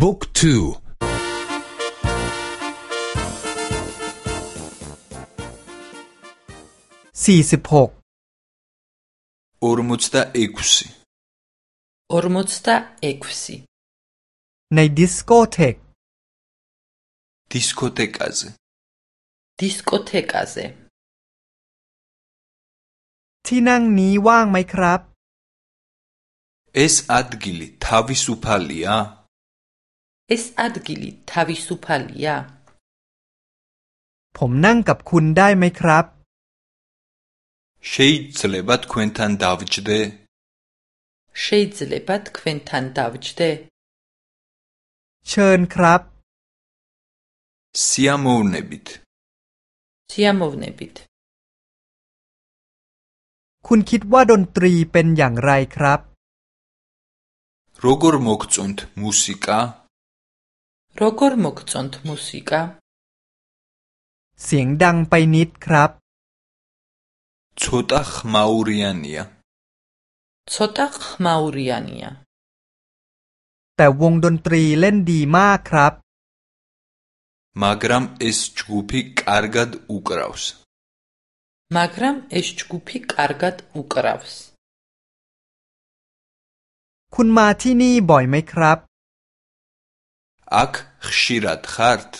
บุ๊กทู สี่สิบหกอร์มุตตาเอกุสิอร์มุตตาเอกุสิในดิสโกเทกดิสโกเทกาเซดิสโกเทกาเซที่นั่งนี้ว่างไหมครับ เอสอัดกิลิทาวิสุพาลีอา ეს ადგილი თავისუფალია ผมนั่งกับคุณได้ไหมครับ เชิดเลบัตควินทันดาวจเดเชิดเลบัตควินทันดาวจเดเชิญครับซิอาโมเนบิตซิอาโมเนบิตคุณคิดว่าดนตรีเป็นอย่างไรครับ โรกอร์มอกซุนต์มูสิกา როგორ მოგწონთ მუსიკა? სიენ დანგ პაი ნიტ კრაპ. ცოტა ხმაურიანია. ცოტა ხმაურიანია. და ვონგ დონტრი ლენ დი მა კრაპ. მაგრამ ეს ჯგუფი კარგად უკრავს. მაგრამ ეს ჯგუფი კარგად უკრავს. ქუნ მა თინი ბოი მე კრაპ. อัก შ ი რ ა დ ხართ?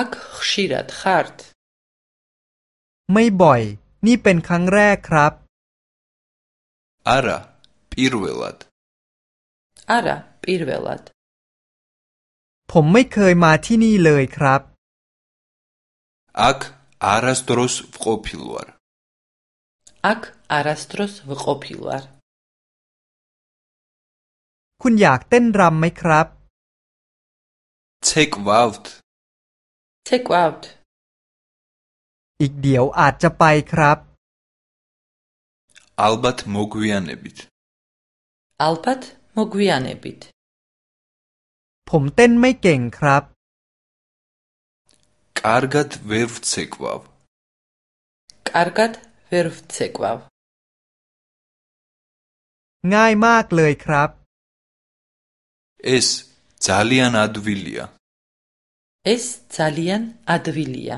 აქ ხშირად ხართ? ไม่บ่อย นี่เป็นครั้งแรกครับอาระปิรเวลัดอาระปิรเวลัด ผมไม่เคยมาที่นี่เลยครับ อักอาราสตรสวกอพิลวรอักอาราสตรสวกอพิลวรคุณอยากเต้นรำไหมครับ take out take out อีกเดี๋ยวอาจจะไปครับ Albert m მ g გ i a n e b i t Albert m ო g ვ i a n e b i t ผมเต้นไม่เก่งครับ Kargat v ე r ვ ც e k v a v Kargat v ე r ვ ც e k v a v ง่ายมากเลยครับ ე ძალიან ადვილია. ეს ძალიან ადვილია.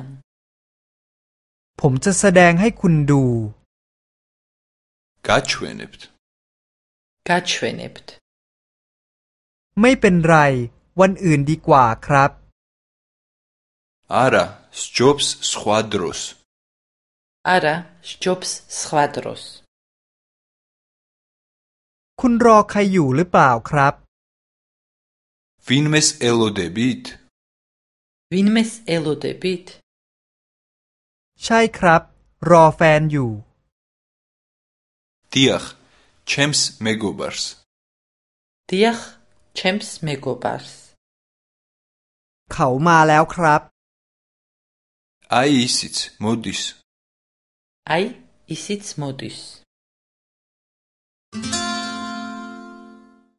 ผมจะแสดงให้คุณดู გაჩვენებთ გაჩვენებთ ไม่เป็นไร วันอื่นดีกว่าครับ არა სჯობს სხვა დროს არა სჯობს სხვა დროს คุณรอใครอยู่หรือเปล่าครับ ვინმეს ელოდებით? ვინმეს ელოდებით? შაიკრაბ, რო ფენ იუ. დიახ, ჩემს მეგობარს. დიახ, ჩემს მეგობარს. ქაუ მალაო კრაბ. აი ისიც მოდის. აი ისიც მოდის. Thank you.